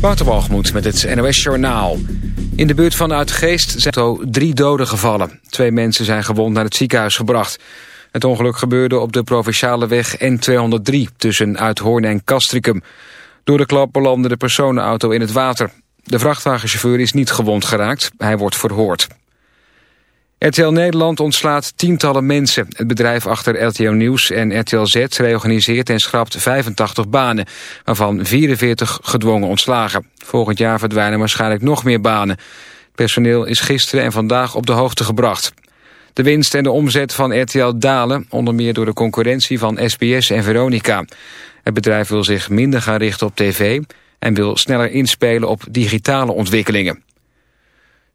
Waterbalgemoed met het NOS Journaal. In de buurt van Uitgeest zijn zo drie doden gevallen. Twee mensen zijn gewond naar het ziekenhuis gebracht. Het ongeluk gebeurde op de provinciale weg N203 tussen Uithoorn en Castricum. Door de klap belandde de personenauto in het water. De vrachtwagenchauffeur is niet gewond geraakt. Hij wordt verhoord. RTL Nederland ontslaat tientallen mensen. Het bedrijf achter RTL Nieuws en RTL Z reorganiseert en schrapt 85 banen, waarvan 44 gedwongen ontslagen. Volgend jaar verdwijnen waarschijnlijk nog meer banen. Het personeel is gisteren en vandaag op de hoogte gebracht. De winst en de omzet van RTL dalen, onder meer door de concurrentie van SBS en Veronica. Het bedrijf wil zich minder gaan richten op tv en wil sneller inspelen op digitale ontwikkelingen.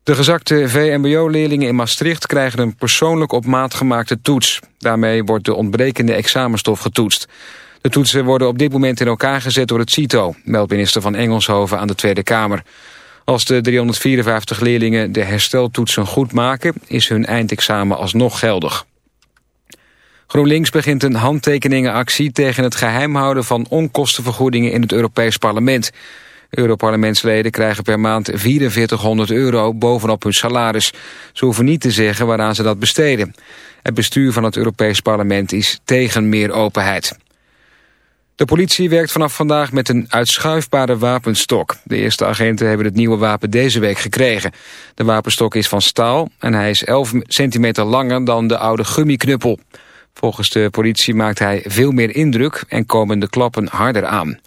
De gezakte VMBO-leerlingen in Maastricht krijgen een persoonlijk op maat gemaakte toets. Daarmee wordt de ontbrekende examenstof getoetst. De toetsen worden op dit moment in elkaar gezet door het CITO, meldt minister van Engelshoven aan de Tweede Kamer. Als de 354 leerlingen de hersteltoetsen goed maken, is hun eindexamen alsnog geldig. GroenLinks begint een handtekeningenactie tegen het geheim houden van onkostenvergoedingen in het Europees Parlement. Europarlementsleden krijgen per maand 4400 euro bovenop hun salaris. Ze hoeven niet te zeggen waaraan ze dat besteden. Het bestuur van het Europees Parlement is tegen meer openheid. De politie werkt vanaf vandaag met een uitschuifbare wapenstok. De eerste agenten hebben het nieuwe wapen deze week gekregen. De wapenstok is van staal en hij is 11 centimeter langer dan de oude gummiknuppel. Volgens de politie maakt hij veel meer indruk en komen de klappen harder aan.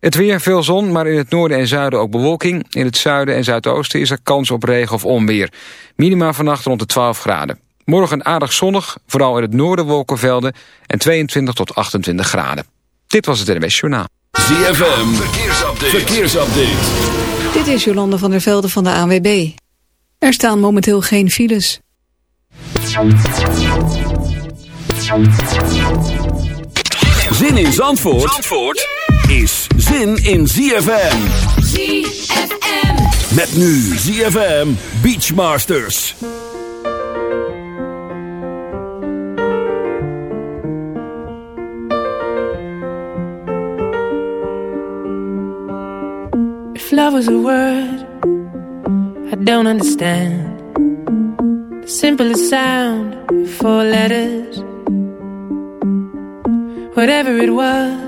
Het weer, veel zon, maar in het noorden en zuiden ook bewolking. In het zuiden en zuidoosten is er kans op regen of onweer. Minima vannacht rond de 12 graden. Morgen aardig zonnig, vooral in het noorden wolkenvelden... en 22 tot 28 graden. Dit was het NWS Journaal. ZFM, verkeersupdate. verkeersupdate. Dit is Jolande van der Velde van de ANWB. Er staan momenteel geen files. Zin in Zandvoort? Zandvoort? Is zin in ZFM. ZFM. Met nu ZFM Beachmasters. If love was a word, I don't understand. The simplest sound, four letters. Whatever it was.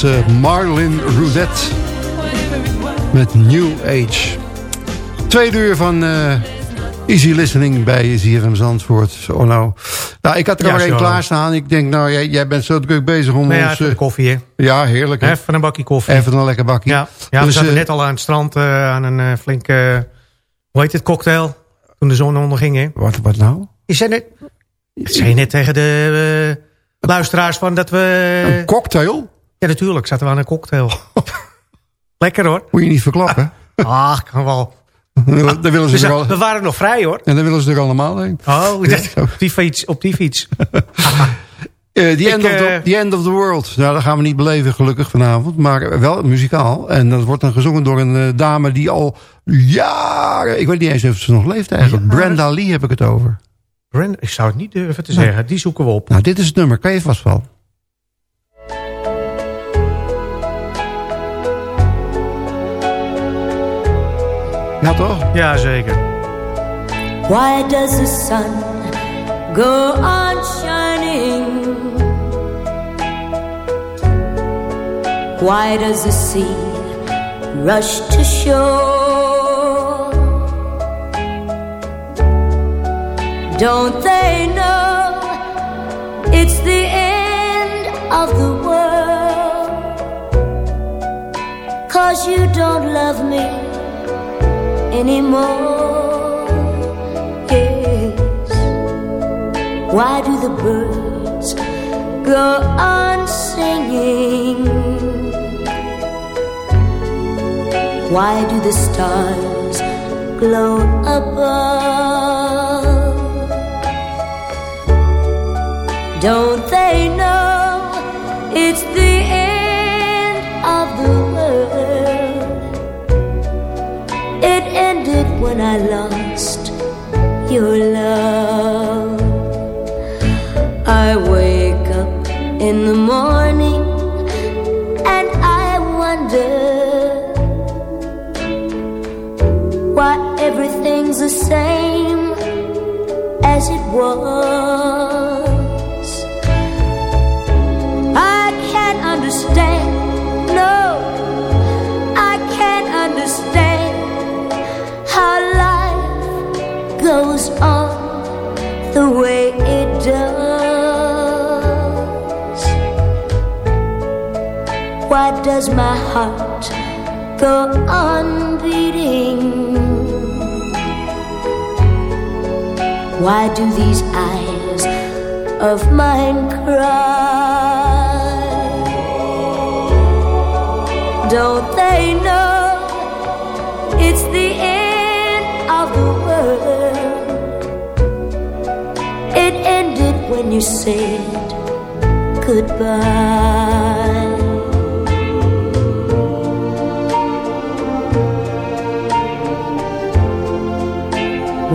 Ja, is uh, Marlin Roudette met New Age. Tweede uur van uh, Easy Listening bij ZFM Zandvoort. Oh nou. nou, ik had er ja, al één klaarstaan. Ik denk, nou, jij, jij bent zo druk bezig om ja, ons... Uh, koffie, hè? Ja, heerlijk. Hè? Even een bakje koffie. Even een lekker bakje. Ja, ja dus, we zaten net al aan het strand aan een flinke... hoe heet het, cocktail? Toen de zon onderging, hè? Wat, wat nou? Je zei net... Dat zei je net tegen de luisteraars van dat we... Een cocktail? Ja, natuurlijk. Zaten we aan een cocktail. Lekker hoor. Moet je niet verklappen. Ach, kan wel. Dan willen ze we, al... we waren nog vrij hoor. En dan willen ze er allemaal heen. Oh, op die fiets. Op die fiets. Uh, the, end of the, the, End of the World. Nou, dat gaan we niet beleven gelukkig vanavond. Maar wel muzikaal. En dat wordt dan gezongen door een uh, dame die al jaren... Ik weet niet eens of ze nog leeft eigenlijk. Ja, Brenda Lee heb ik het over. Brenda, ik zou het niet durven te zeggen. Die zoeken we op. Nou, dit is het nummer. Kan je vast wel. Ja, toch? Ja, zeker. Why does the sun go on shining? Why does the sea rush to shore? Don't they know it's the end of the world? Cause you don't love me anymore. Yes. Why do the birds go on singing? Why do the stars glow above? Don't they know it's the end when I lost your love. I wake up in the morning and I wonder why everything's the same as it was. Why does my heart go on beating? Why do these eyes of mine cry? Don't they know it's the end? of the world. It ended when you said goodbye.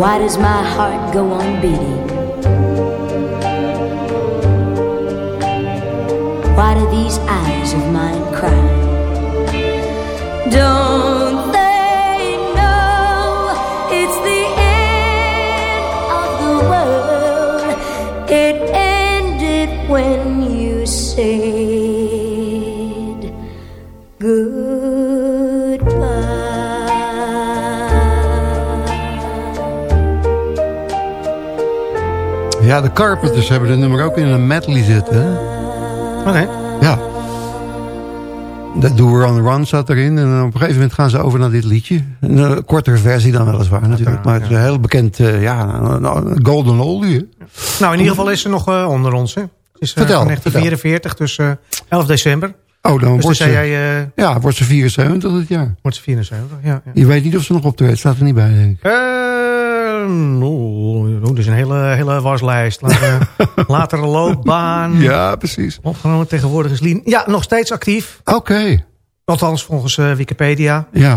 Why does my heart go on beating? Why do these eyes of mine cry? Don't Ja, de Carpenters hebben de nummer ook in een medley zitten. Oké. Okay. Ja. De Do on the Run zat erin. En op een gegeven moment gaan ze over naar dit liedje. Een kortere versie dan weliswaar natuurlijk. Maar het is een heel bekend, uh, ja, golden oldie. Nou, in ieder geval is ze nog uh, onder ons, hè? Is uh, vertel, 1944, vertel. dus 11 december. Oh, dan dus wordt, ze, jij, uh, ja, wordt ze 74 dit jaar. Wordt ze 74, ja. ja. Je weet niet of ze nog optreedt, staat er niet bij, denk ik. Uh, dat is een hele, hele waslijst. Later, latere loopbaan. Ja, precies. Opgenomen tegenwoordig is Lien. Ja, nog steeds actief. Oké. Okay. Althans, volgens uh, Wikipedia. Ja.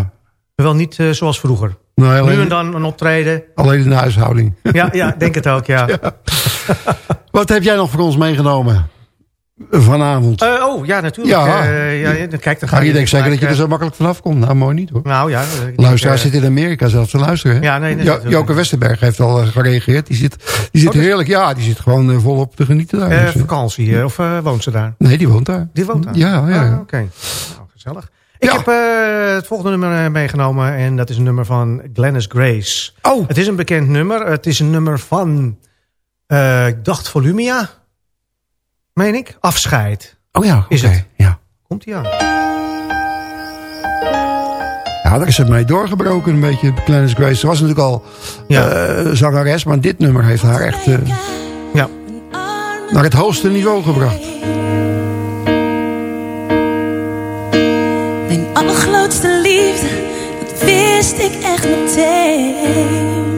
Maar wel niet uh, zoals vroeger. Alleen, nu en dan een optreden. Alleen in de huishouding. Ja, ja denk het ook, ja. ja. Wat heb jij nog voor ons meegenomen? Vanavond. Uh, oh, ja, natuurlijk. Ja. Uh, ja, dan kijk, dan ga je denkt zeker dat je er zo makkelijk vanaf komt. Nou, mooi niet hoor. Nou ja. Luisteraar zit in Amerika zelfs te luisteren. Ja, nee, nee, jo Joke Westerberg heeft al gereageerd. Die zit, die zit oh, heerlijk, ja, die zit gewoon volop te genieten daar. Dus, vakantie, of woont ze daar? Nee, die woont daar. Die woont daar? Ja, ja. Ah, Oké, okay. nou, gezellig. Ik heb uh, het volgende nummer meegenomen. En dat is een nummer van Glennis Grace. Oh. Het is een bekend nummer. Het is een nummer van... Uh, ik dacht Volumia. Meen ik? Afscheid. Oh ja, is okay. het? Ja. Komt hij aan. Ja, daar is het mee doorgebroken een beetje, Glennis Grace. Ze was natuurlijk al ja. uh, zangeres, maar dit nummer heeft haar echt uh, ja. naar het hoogste niveau gebracht. Mijn allergrootste liefde, dat wist ik echt meteen.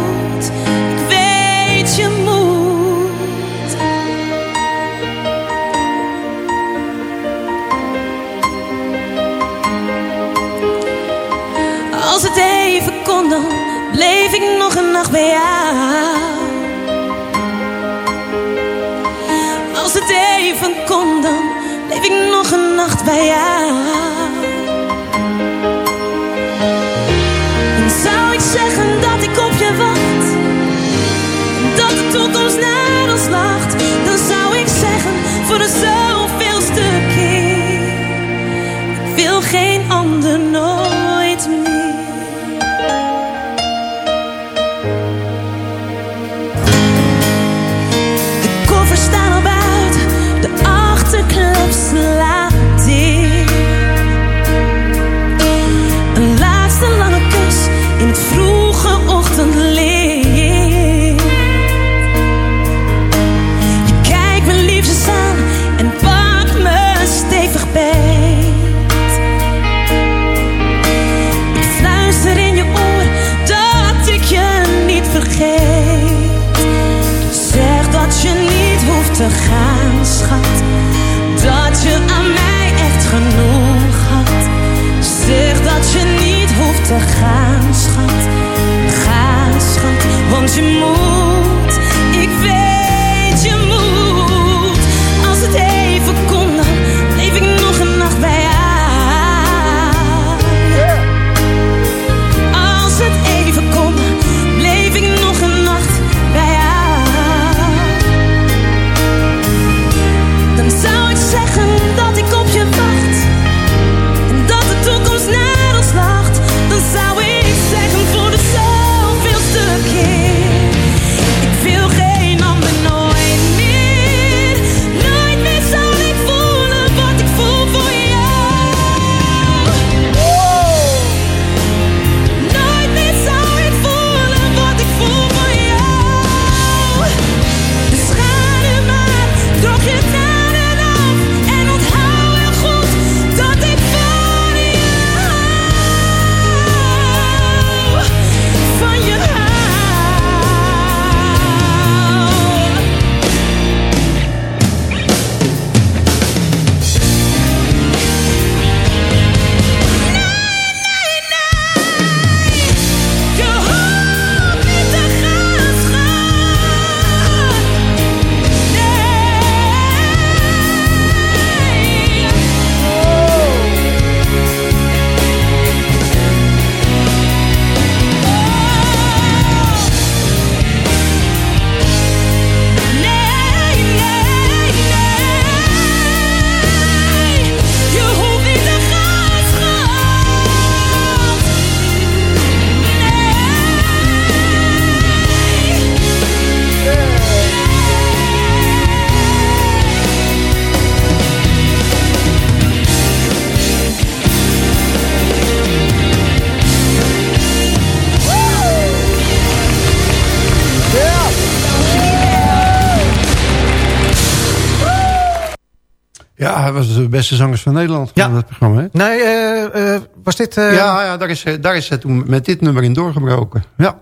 Beste zangers van Nederland. Ja. Van dat programma, hè? Nee, eh, eh, was dit... eh, ja, ja daar, is, daar is hij toen met dit nummer in doorgebroken. Ja.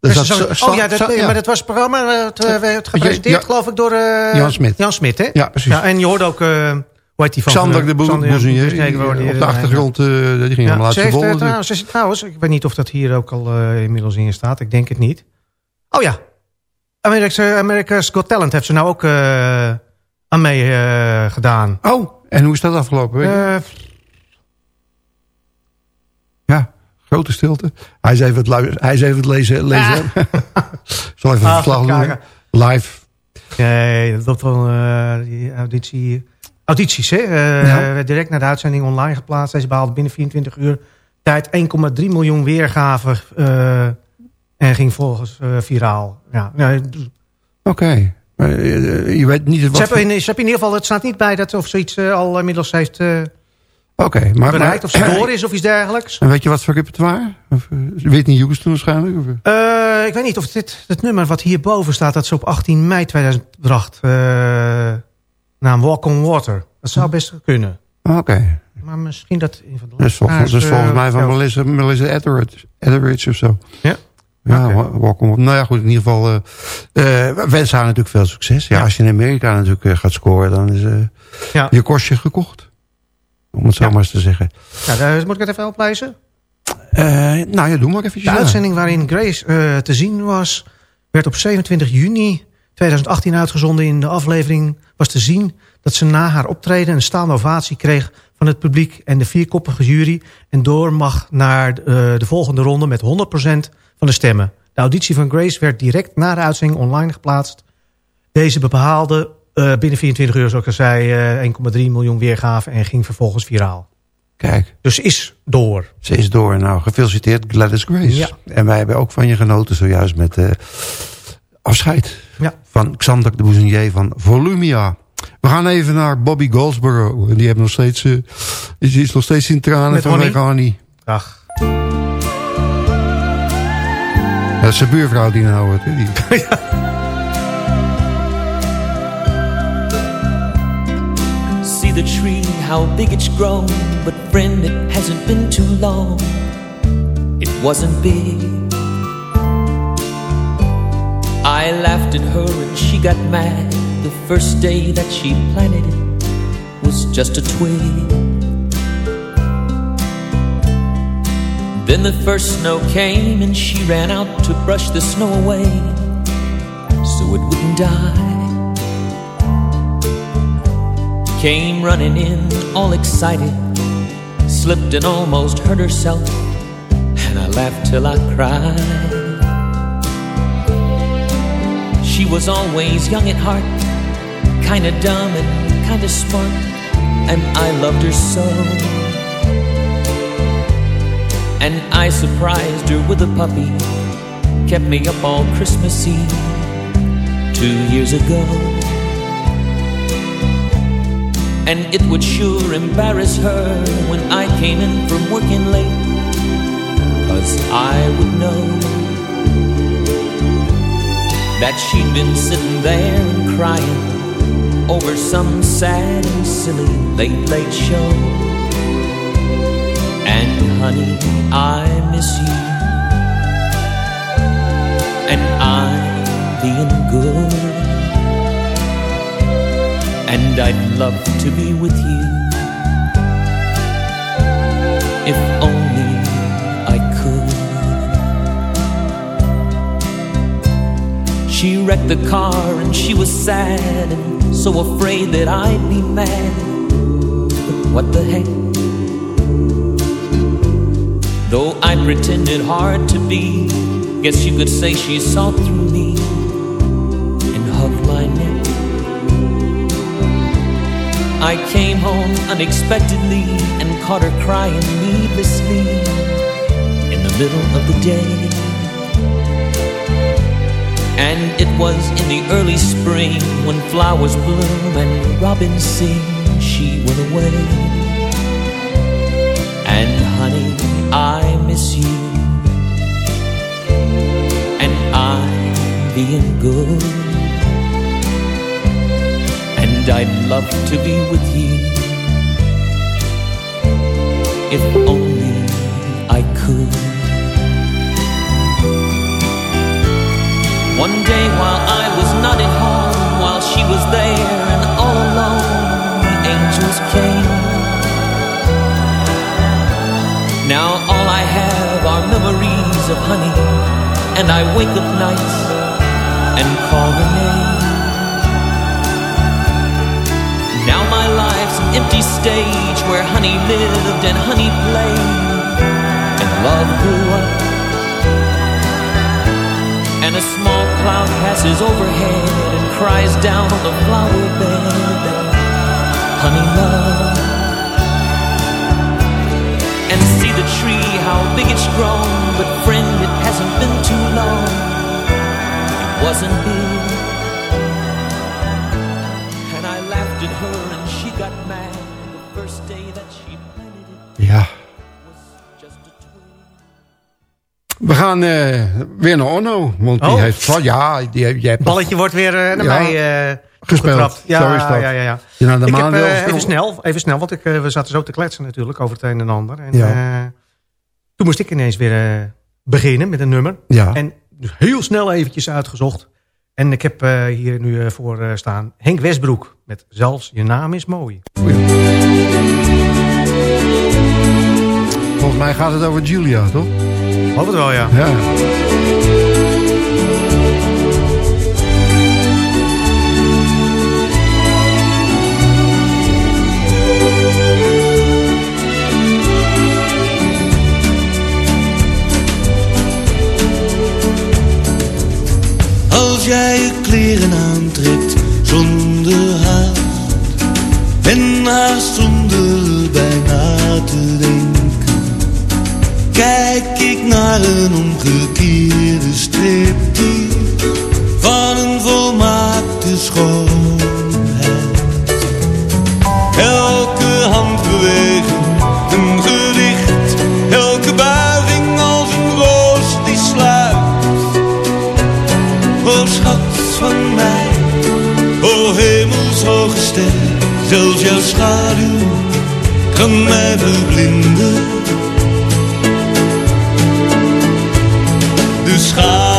Dus dat oh ja, dat, zo- ja. maar dat was het programma het, werd gepresenteerd, Ja. geloof ik, door eh, Jan Smit. Jan Smit, hè? Ja, precies. Ja, en je hoorde ook, eh hoe heet die van? Xander de die- Op de achtergrond, eh, die ging bol eh, natuurlijk. trouwens, ze- trouwens, ik weet niet of dat hier ook al inmiddels in staat. Ik denk het niet. Oh ja. America's, America's Got Talent heeft ze nou ook eh, aan mee gedaan. Oh, en hoe is dat afgelopen? Eh, ja, grote stilte. Hij is even het, hij is even het lezen. lezen. Ik zal even Ah, een verslag doen. Live. nee, dat loopt wel eh, die auditie, audities. Hè? Eh, Ja. direct naar de uitzending online geplaatst. Deze behaalde binnen 24 uur tijd 1,3 miljoen weergaven. en ging volgens viraal. Ja, Oké. Je weet niet Ze wat... hebben, in, ze hebben in ieder geval, het staat niet bij dat of zoiets eh, al inmiddels heeft eh, Oké, maar... bereikt. Of ze door is of iets dergelijks. En weet je wat voor repertoire? Of, eh, Whitney Houston waarschijnlijk? Of, eh? Eh, ik weet niet of dit het nummer wat hierboven staat... dat ze op 18 mei 2000 bracht. eh naam Walk on Water. Dat zou best kunnen. Oké. Maar misschien dat... Een van de is volgens, volgens mij eh, van. Melissa, Melissa Etheridge, Etheridge of zo. Ja? Ja, wa- welkom. op. Nou ja, goed, in ieder geval... we wensen haar natuurlijk veel succes. Ja, Ja. als je in Amerika natuurlijk eh, gaat scoren, dan is Ja. je kostje gekocht. Om het zo Ja. maar eens te zeggen. Ja, daar moet ik het even oplezen. Nou ja, doe maar eventjes. De uitzending waarin Grace te zien was... werd op 27 juni 2018 uitgezonden. In de aflevering was te zien dat ze na haar optreden... een staande ovatie kreeg van het publiek en de vierkoppige jury... en door mag naar de volgende ronde met 100% van de stemmen. De auditie van Grace werd direct na de uitzending online geplaatst. Deze behaalde eh, binnen 24 uur, zoals ik al zei... eh, 1,3 miljoen weergaven en ging vervolgens viraal. Kijk, Dus is door. ze is door. Nou, gefeliciteerd Gladys Grace. Ja. En wij hebben ook van je genoten zojuist met eh, afscheid Ja. van Xander de Bouzenier van Volumia. We gaan even naar Bobby Goldsboro. En die heeft nog steeds, eh, is, is nog steeds in tranen Met vanwege Honey? Honey. Ach. Is zijn buurvrouw die nou hoort. Die. See the tree, how big it's grown. But friend, it hasn't been too long. It wasn't big. I laughed at her and she got mad. The first day that she planted it was just a twig. Then the first snow came and she ran out to brush the snow away so it wouldn't die. Came running in all excited slipped and almost hurt herself and i laughed till i cried. She was always young at heart kinda dumb and kinda smart and i loved her so and i surprised her with a puppy kept me up all christmas eve two years ago and it would sure embarrass her when I came in from working late. Cause I would know that she'd been sitting there and crying over some sad and silly late, late show. And honey, I miss you. And I'm being good and I'd love to be with you if only I could. She wrecked the car and she was sad and so afraid that I'd be mad. But what the heck? Though I pretended hard to be, guess you could say she saw through me and hugged my neck. I came home unexpectedly and caught her crying needlessly in the middle of the day. And it was in the early spring when flowers bloom and robins sing, she went away. I miss you. And I'm being good. And I'd love to be with you. If only I could. One day while I was not at home While she was there and all alone The angels came have are memories of honey And I wake up nights and call her name. Now my life's an empty stage Where honey lived and honey played And love grew up And a small cloud passes overhead And cries down on the flower bed Honey love Ja, we gaan eh, weer naar Onno. Want die Oh. heeft... van- Ja, die, heeft- nog- balletje wordt weer eh, naar Ja, mij eh gespeeld. Ja, Zo is dat. ja, ja, ja. Je naar de ik heb maan even, snel, even snel, want ik, we zaten zo te kletsen natuurlijk over het een en ander. En, Ja. eh, toen moest ik ineens weer beginnen met een nummer. Ja. En dus heel snel eventjes uitgezocht. En ik heb eh, hier nu voor eh, staan Henk Westbroek met Zelfs je naam is mooi. Volgens mij gaat het over Julia, toch? Hoop het wel, ja. Ja. Als jij je kleren aantrekt zonder haast En haast zonder bijna te Kijk ik naar een omgekeerde striptease Van een volmaakte schoonheid Elke handbeweging een gedicht Elke buiging als een roos die sluit O schat van mij, o hemelshoge ster, zelfs jouw schaduw kan mij verblinden. Dus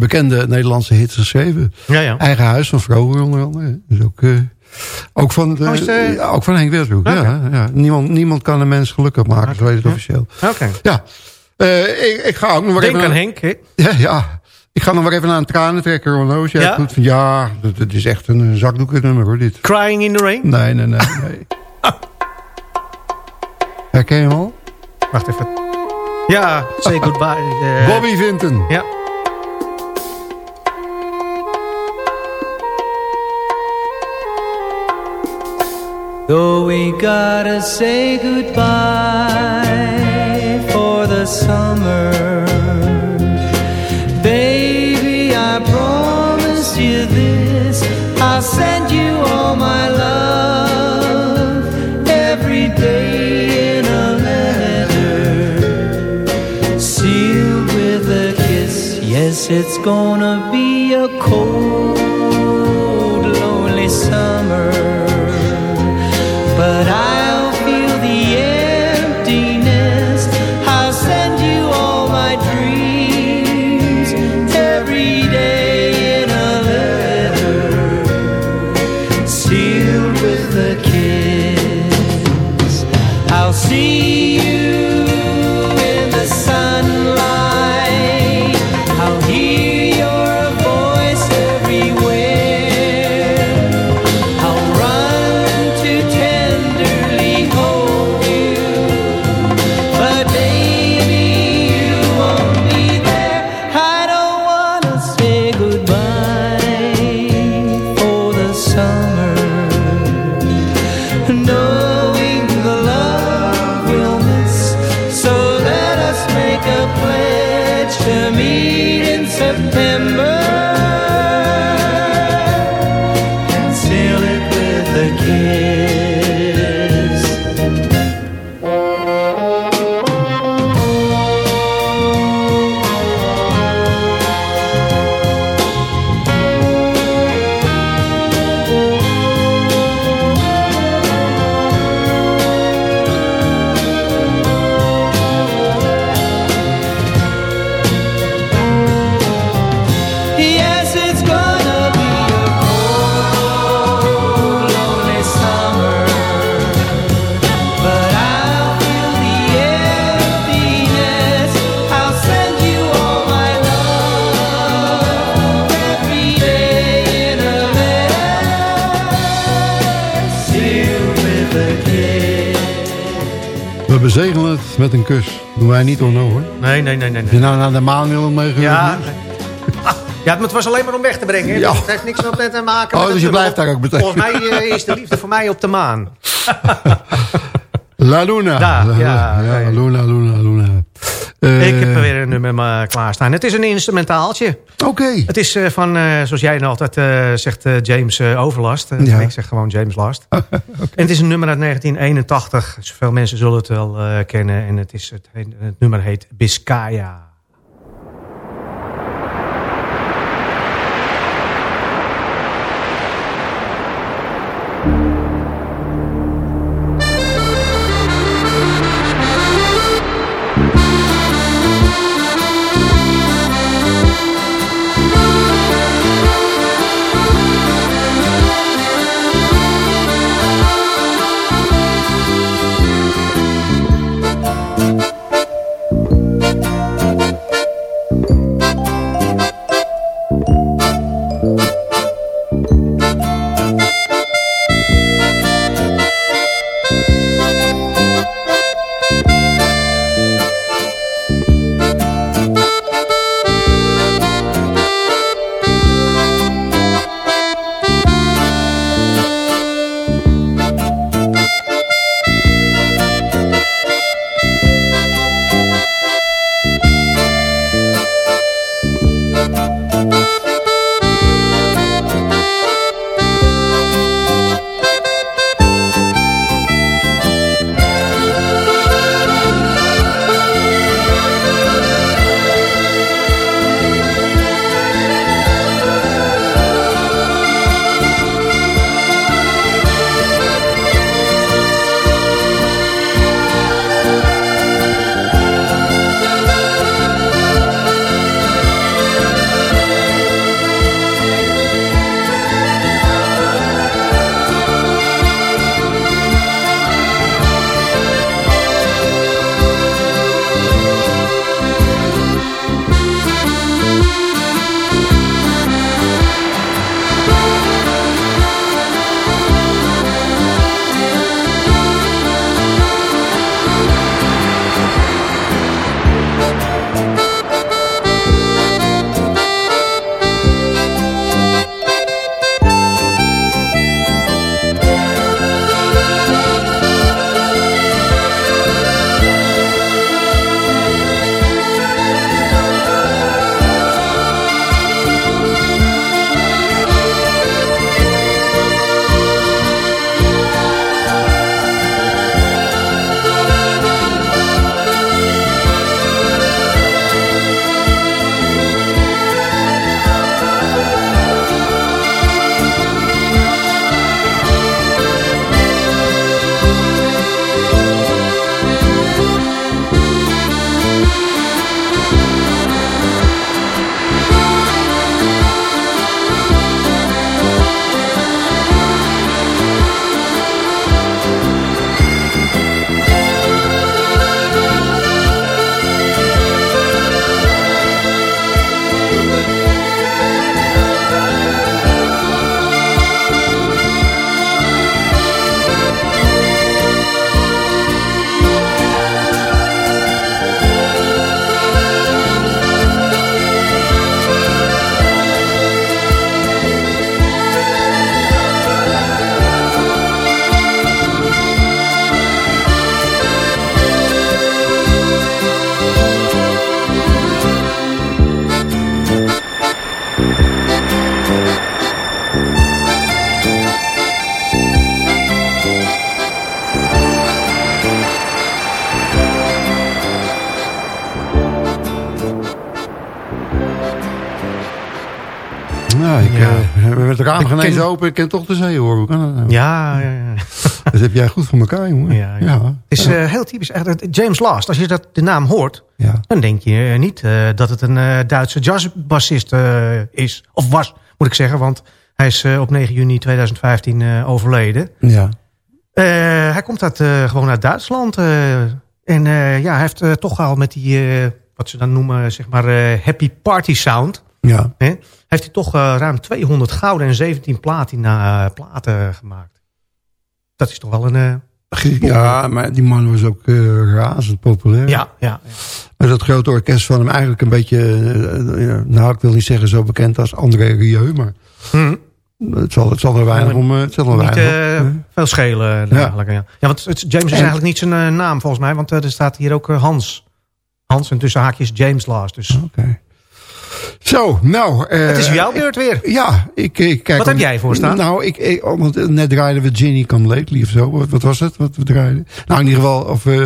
bekende Nederlandse hits geschreven. Ja, ja. Eigen huis van Vroger onder andere. Dus ook, uh, ook, van, de, Oh, de- ja, ook van Henk Westbroek. Oké. Ja, ja. Niemand, niemand kan een mens gelukkig maken, zo heet het officieel. Oké. Ja, Eh, ik, ik ga ook nog maar Denk even... aan Henk, hè? Ja, ja. Ik ga nog maar even naar een tranentrekker. Jij Ja? van, ja, dat, dat is echt een zakdoekennummer hoor, dit. Crying in the Rain. Nee, nee, nee. nee. Herken je hem al? Wacht even. Ja, Say Goodbye. eh, Bobby Vinton. Ja. Though we gotta say goodbye for the summer, baby, I promise you this. I'll send you all my love every day in a letter, sealed with a kiss. Yes, it's gonna be a cold, met een kus. Doen wij niet hoor, hoor. Nee, nee, nee, nee. Als je nou naar de maan wil meegaan. Ja, ja, maar het was alleen maar om weg te brengen. hè. Ja. Het heeft niks met te maken Oh, met dus je blijft daar ook meteen. Volgens mij eh, is de liefde voor mij op de maan. La Luna. Daar, La, ja, ja, oké. Luna, Luna, Luna. Eh, Ik heb er weer een nummer maar klaarstaan. Het is een instrumentaaltje. Oké. Het is eh, van, eh, zoals jij altijd eh, zegt, James Overlast. Ja. Ik zeg gewoon James Last. En het is een nummer uit 1981. Zoveel mensen zullen het wel kennen. En het, is het, het nummer heet Biscaya. Raam Ik geen ken- eens open, ik ken toch de zee hoor. Hoe kan dat nou? Ja, ja, ja. Dat heb jij goed voor elkaar, jongen. Ja, ja. Het is eh, heel typisch. Het- James Last, als je dat, de naam hoort... Ja. dan denk je eh, niet eh, dat het een eh, Duitse jazzbassist eh, is. Of was, moet ik zeggen. Want hij is eh, op 9 juni 2015 eh, overleden. Ja. Eh, hij komt uit, eh, gewoon uit Duitsland. eh, en eh, ja, hij heeft eh, toch al met die... eh, wat ze dan noemen, zeg maar, eh, happy party sound... Ja. Heeft hij toch eh, ruim 200 gouden en 17 platina eh, platen gemaakt. Dat is toch wel een... eh, Ja, maar die man was ook razend populair. ja, ja, Met dat grote orkest van hem eigenlijk een beetje... ja, nou, ik wil niet zeggen zo bekend als André Rieu, maar... Hm. Het zal, het zal er weinig om... Het zal er Niet weinig om, veel schelen eh, eigenlijk. Ja, ja want James is En- eigenlijk niet zijn naam volgens mij. Want er staat hier ook Hans. Hans en tussen haakjes James Last. Dus Oké. Zo, nou... eh, het is jouw beurt weer. Ja, ik, ik kijk... Wat heb jij voor staan? Nou, ik, ik, oh, want net draaiden we Ginny Come Lately of zo. Wat, wat was het? Wat we draaiden? Nou, in ieder geval... Of, eh,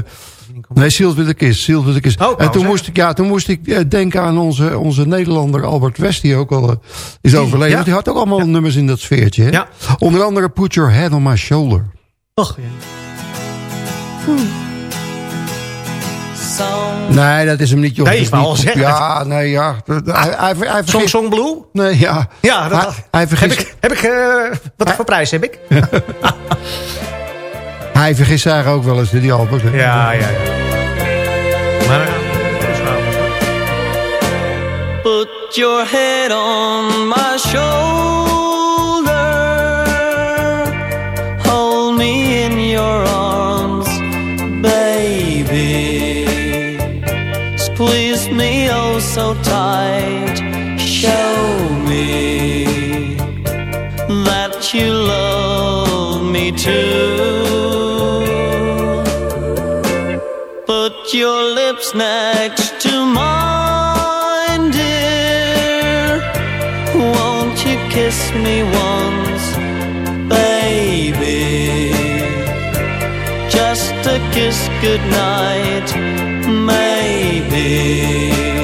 nee, Sealed with a Kiss. Sealed with a Kiss. Oh, en toen moest, ik, ja, toen moest ik eh, denken aan onze, onze Nederlander Albert West... die ook al eh, is overleden. ja. Die had ook allemaal nummers in dat sfeertje. Hè? Ja. Onder andere Put Your Head on My Shoulder. Och, ja. Nee, dat is hem niet. Joh. Nee, ik wou al zeggen. Ja, nee, ja. Hij, hij, hij, Song Song Blue? Nee, ja. Ja, dat hij, hij heb vergist, ik. Heb ik eh, wat voor prijs heb ik? hij vergist zich eigenlijk ook wel eens, die hè. Ja, ja, ja. Maar eh, dat is wel- Put your head on my shoulder. Show me that you love me too. Put your lips next to mine, dear. Won't you kiss me once, baby? Just a kiss goodnight, maybe.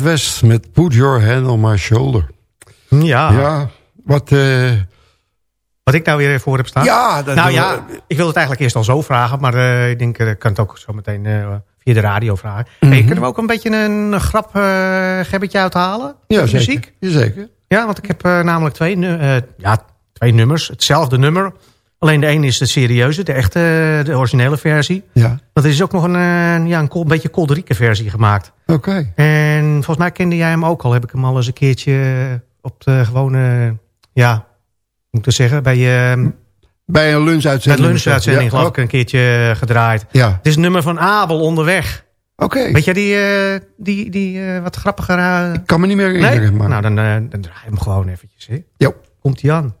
West met Put Your Hand on My Shoulder. Ja, Ja, wat... eh, wat ik nou weer voor heb staan. ja, dat nou ja, we- ik wil het eigenlijk eerst al zo vragen. Maar eh, ik denk, eh, ik kan het ook zo meteen via de radio vragen. Mhm. hey, kunnen we ook een beetje een grap gebbetje uithalen? ja, zeker. muziek? Jazeker. Ja, want ik heb namelijk twee, ja, twee nummers. Hetzelfde nummer. Alleen de ene is de serieuze, de echte, de originele versie. Ja, Want er is ook nog een, eh, ja, een, een beetje kolderieke versie gemaakt. oké. En volgens mij kende jij hem ook al. Heb ik hem al eens een keertje op de gewone, ja, hoe moet ik dat zeggen, bij, uh, Bij een bij lunchuitzending. de lunchuitzending Ja, geloof ik een keertje gedraaid. Ja, Het is een nummer van Abel onderweg. oké. Weet die, eh, die, die eh, wat grappiger... eh, Ik kan me niet meer nee? herinneren. Maar... Nou, dan, eh, dan draai je hem gewoon eventjes. Hè? Jo. Komt hij aan.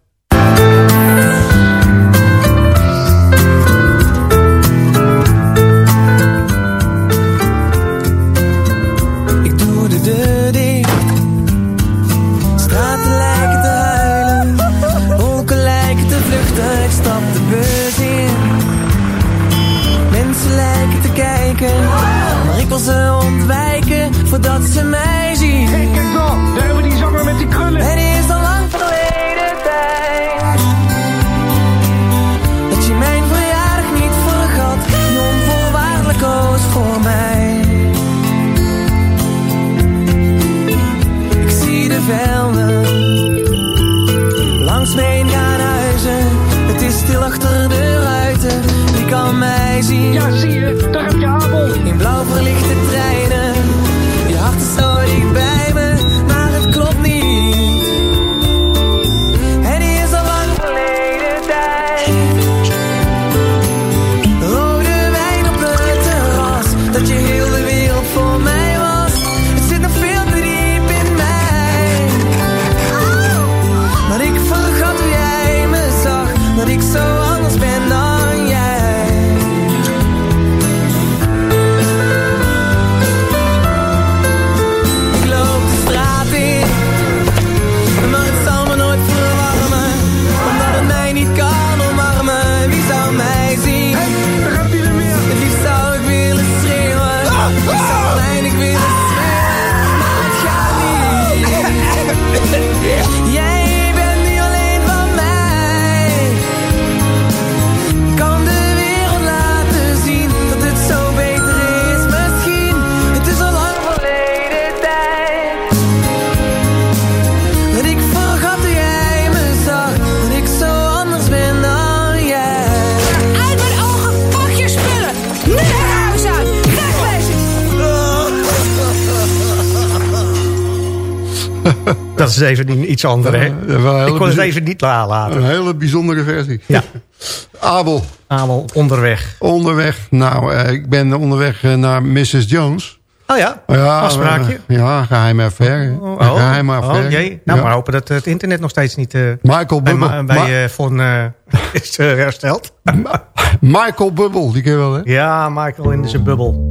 Dat is even iets hè? Hele Ik kon het even niet nalaten. Een hele bijzondere versie. Ja. Abel. Abel, onderweg. Onderweg. Nou, eh, ik ben onderweg eh, naar Mrs. Jones. Oh ja, Ja, afspraakje. eh, ja, geheime affaire. Oh, geheime affaire. oh jee. Nou, Ja. maar hopen dat het internet nog steeds niet... Michael bij, Bubbel. ma- bij Ma- eh, Von eh, is hersteld. Michael Bubbel, die je wel, hè? Ja, Michael in zijn bubbel.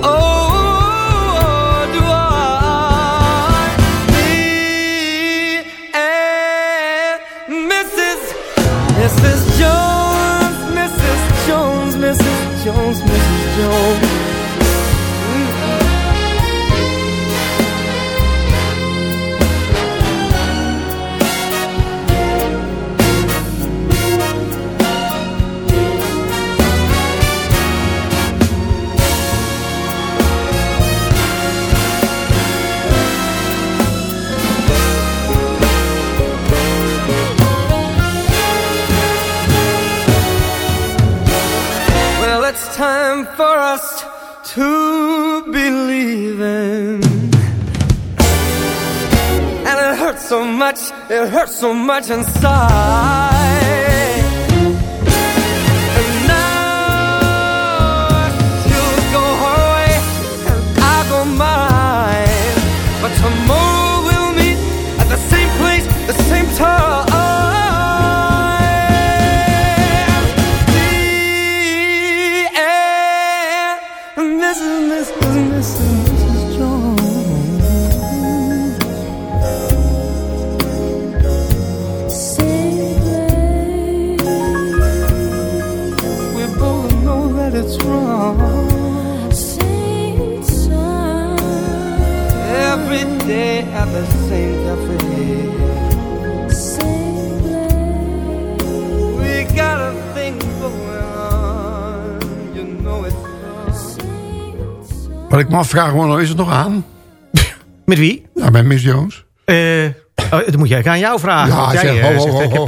Me afvraag, Ronno, is het nog aan? Met wie? Ja, bij Miss Jones. Eh, oh, dat moet jij aan jou vragen. Ja, jij, zeg, ho, ho, zegt, ho, ik heb,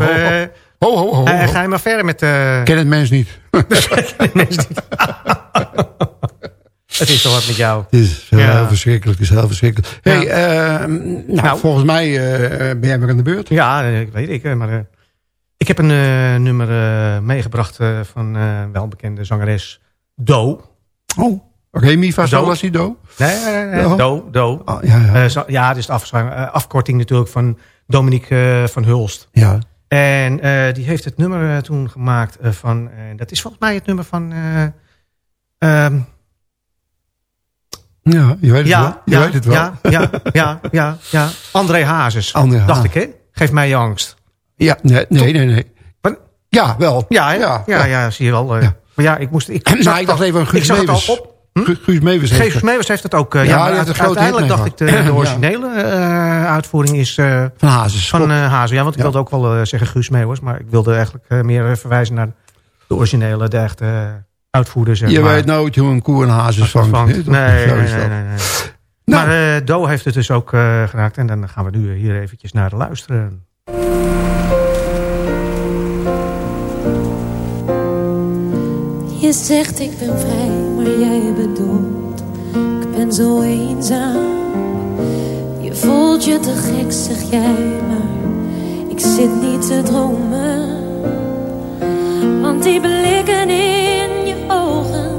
ho, ho, eh, Ho, ga je maar verder met... eh, Ken het mens niet. het is toch wat met jou. Het is heel, Ja. verschrikkelijk. Het is heel verschrikkelijk. Hey, eh, nou, volgens mij ben jij weer aan de beurt. Ja, ik weet ik. Maar ik heb een nummer meegebracht van welbekende zangeres Do. Oh, Remy van Do. Nee, nee, nee, Do. Do. Oh, ja, ja. Zo- ja, het is de eh, afkorting natuurlijk van Dominique eh, van Hulst. Ja. En die heeft het nummer toen gemaakt van... dat is volgens mij het nummer van... ehm, Ja, je weet het ja, wel. Je ja, weet het wel. Ja, ja, ja, ja, ja. André Hazes. André Dacht Hazes. ik, hè? Geef mij je angst. Ja, nee, nee, nee. nee. Wat? Ja, wel. Ja? Ja, ja, ja, zie je wel. Ja. Maar ja, ik moest... Ik, Nou, zag ik dacht even Guus Ik zag het al op. Gu- Guus Meeuwis heeft het. Meeuwis heeft het ook. eh, Ja, ja, uiteindelijk hit dacht ik de, mee de gehad. originele eh, uitvoering is eh, Van Hazes. van eh Hazen. Ja, want ik Ja. wilde ook wel eh, zeggen Guus Meeuwis. Maar ik wilde eigenlijk eh, meer eh, verwijzen naar de originele, de echte eh, uitvoerder. Zeg je maar. weet nooit hoe een koe een hazes vangt. Nee, nee, nee, dat. nee, nee. Nou. Maar eh Do heeft het dus ook eh geraakt. En dan gaan we nu hier eventjes naar luisteren. Je zegt ik ben vrij, jij bedoelt. Ik ben zo eenzaam. Je voelt je te gek, zeg jij Maar. Ik zit niet te dromen. Want die blikken in je ogen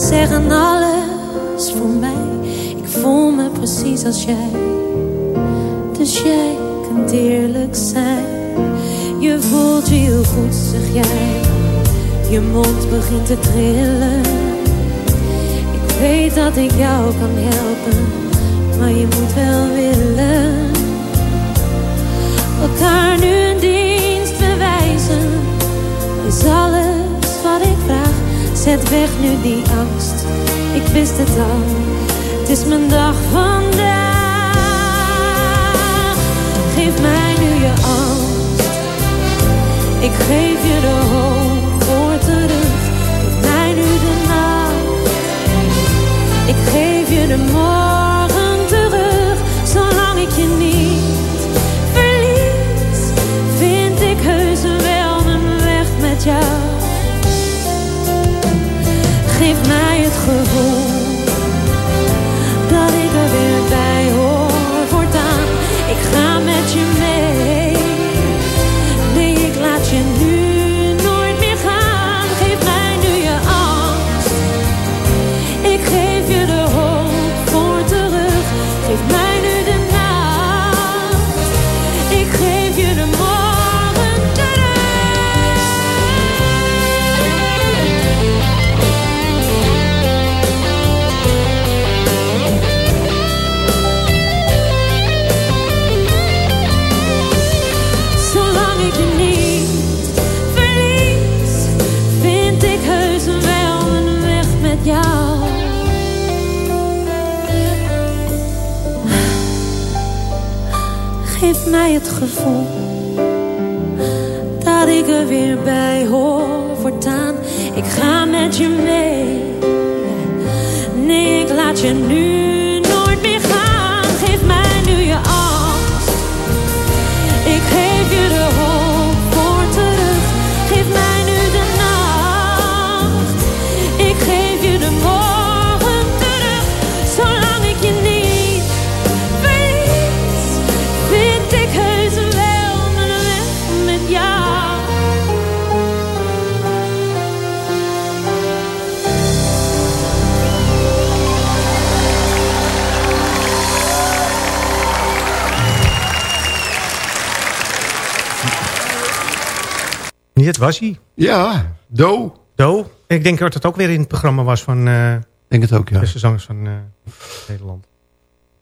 Zeggen alles voor mij. Ik voel me precies als jij. Dus jij kunt eerlijk zijn. Je voelt je heel goed, zeg jij. Je mond begint te trillen. Weet dat ik jou kan helpen, maar je moet wel willen. Elkaar nu een dienst bewijzen, is alles wat ik vraag. Zet weg nu die angst, ik wist het al. Het is mijn dag vandaag. Geef mij nu je angst. Ik geef je de hoop voor terug. De morgen terug. Zolang ik je niet verlies, vind ik heus wel mijn weg met jou. Geef mij het gevoel dat ik er weer bij hoor voortaan. Ik ga met je mee. Mij het gevoel dat ik er weer bij hoor voortaan. Ik ga met je mee. Nee, ik laat je nu was hij. Ja, Do. Do. Ik denk dat het ook weer in het programma was van eh denk het ook, ja. beste zangers van eh, Nederland.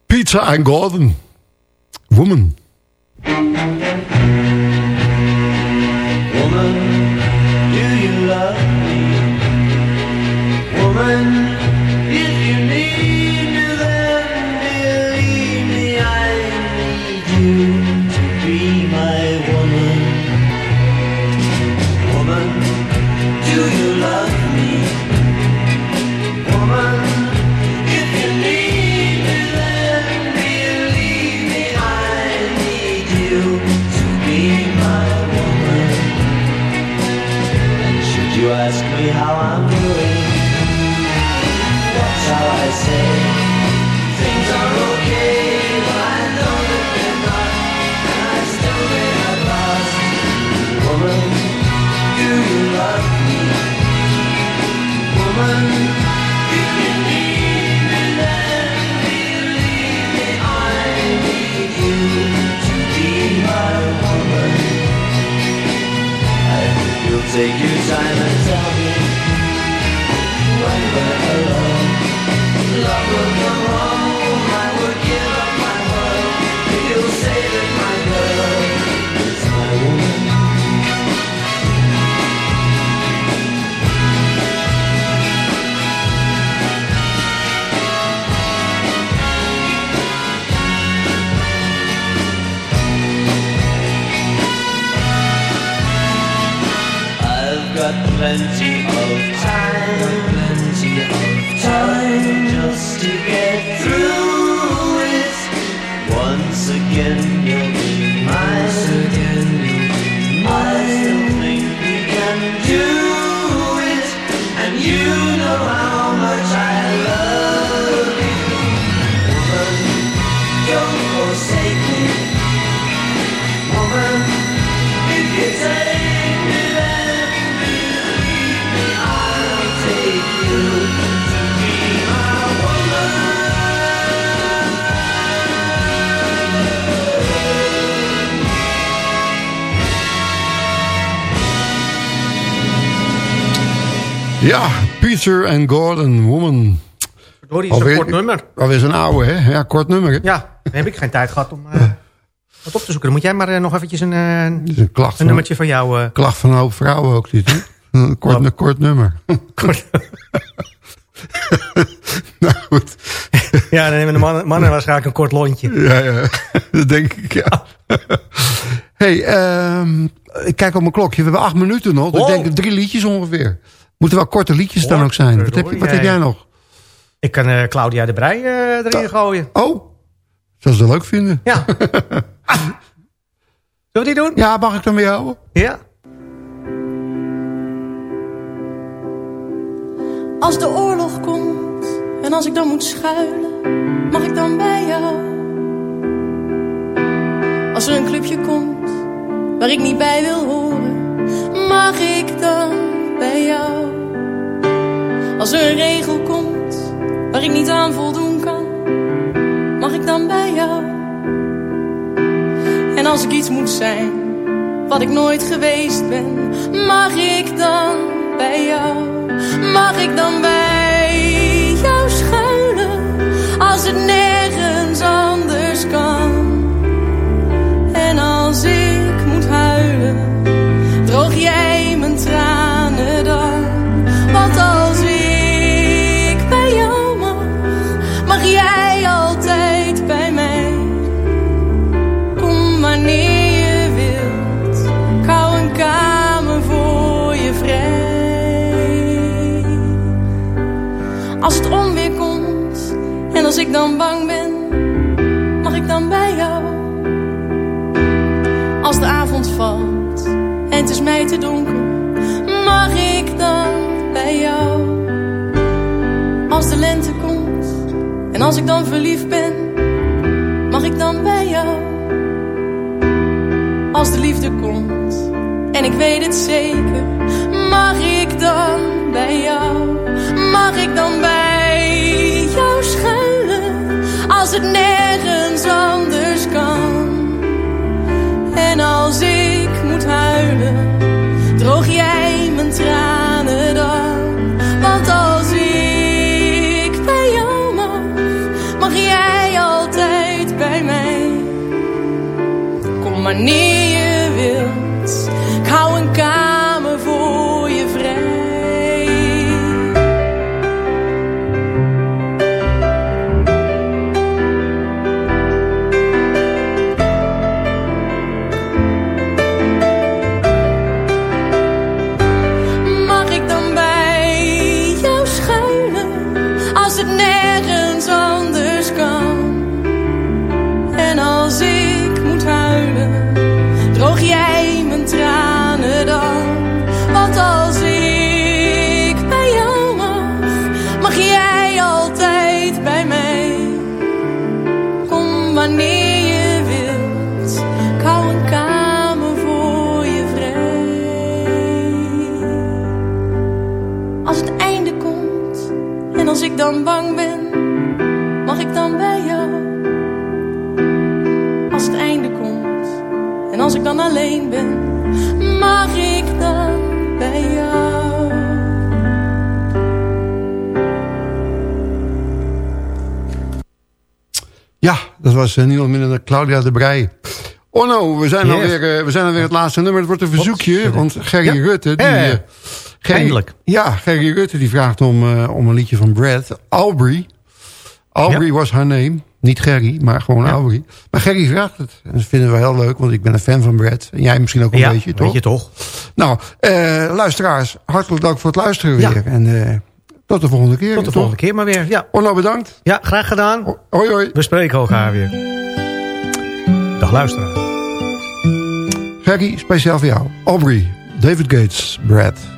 Pizza and Gordon. Woman. Woman, say you And Gordon, Woman. Verdorie, is een kort nummer. Alweer zo'n oude, hè? Ja, kort nummer. Hè? Ja, dan heb ik geen tijd gehad om eh, wat op te zoeken. Dan moet jij maar eh, nog eventjes een, eh, een, klacht van, nummertje van jou... eh, Klacht van een hoop vrouwen ook dit, hè? Een kort, een kort nummer. nou goed. ja, dan hebben de mannen, mannen waarschijnlijk een kort lontje. Ja, ja. Dat denk ik, ja. hey, ehm, ik kijk op mijn klokje. We hebben acht minuten nog. Dus ik denk drie liedjes ongeveer. Moeten wel korte liedjes dan ook zijn. Wat heb, je, wat heb jij nog? Ik kan eh, Claudia de Brij eh, erin gooien. Oh, zou ze dat leuk vinden? Ja. Zullen we die doen? Ja, mag ik dan weer houden? Ja. Als de oorlog komt en als ik dan moet schuilen, mag ik dan bij jou? Als er een clubje komt waar ik niet bij wil horen, mag ik dan bij jou? Als er een regel komt waar ik niet aan voldoen kan, mag ik dan bij jou? En als ik iets moet zijn wat ik nooit geweest ben, mag ik dan bij jou? Mag ik dan bij jou schuilen als het nergens anders kan? Als ik dan verliefd ben, mag ik dan bij jou? Als de liefde komt en ik weet het zeker, mag ik dan bij jou? Mag ik dan bij jou schuilen als het nergens anders kan? En als ik my knees dan bang ben, mag ik dan bij jou? Als het einde komt en als ik dan alleen ben, mag ik dan bij jou? Ja, dat was niemand minder dan Claudia de Brij. Oh no, we zijn, Yes. alweer, uh, we zijn alweer het laatste nummer. Het wordt een verzoekje, want Gerry Ja. Rutte... Die, Eh, eh, eindelijk. Ja, Gerry Rutte die vraagt om, uh, om een liedje van Brad. Aubrey. Aubrey Ja. was haar name. Niet Gerry, maar gewoon Aubrey. Maar Gerry vraagt het. En dat vinden we heel leuk, want ik ben een fan van Brad. En jij misschien ook een ja, beetje, toch? weet je toch? Nou, uh, luisteraars, hartelijk dank voor het luisteren Ja. weer. En uh, tot de volgende keer. Tot de toch? volgende keer maar weer. Ja, Orno, bedankt. ja graag gedaan. Hoi, hoi. We spreken elkaar weer. Dag luisteraar. Gerry, speciaal voor jou. Aubrey, David Gates, Brad.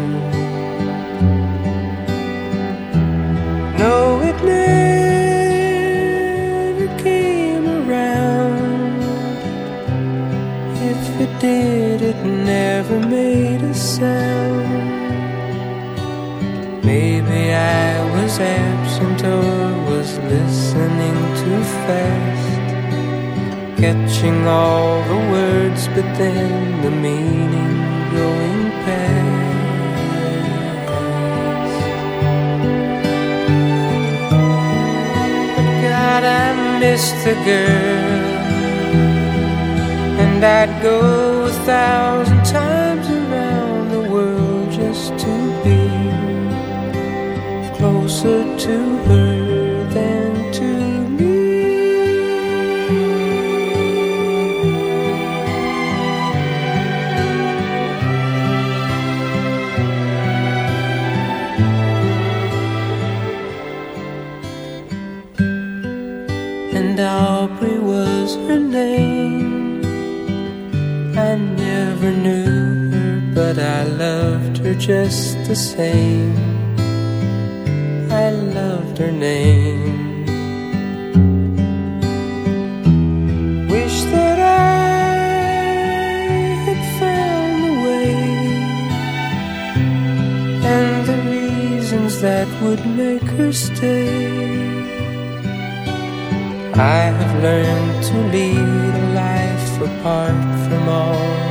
Did, it never made a sound. Maybe I was absent or was listening too fast catching all the words, but then the meaning going past. God, I miss the girl, and I'd go a thousand times around the world just to be closer to her just the same. I loved her name. Wish that I had found the way and the reasons that would make her stay. I have learned to lead a life apart from all.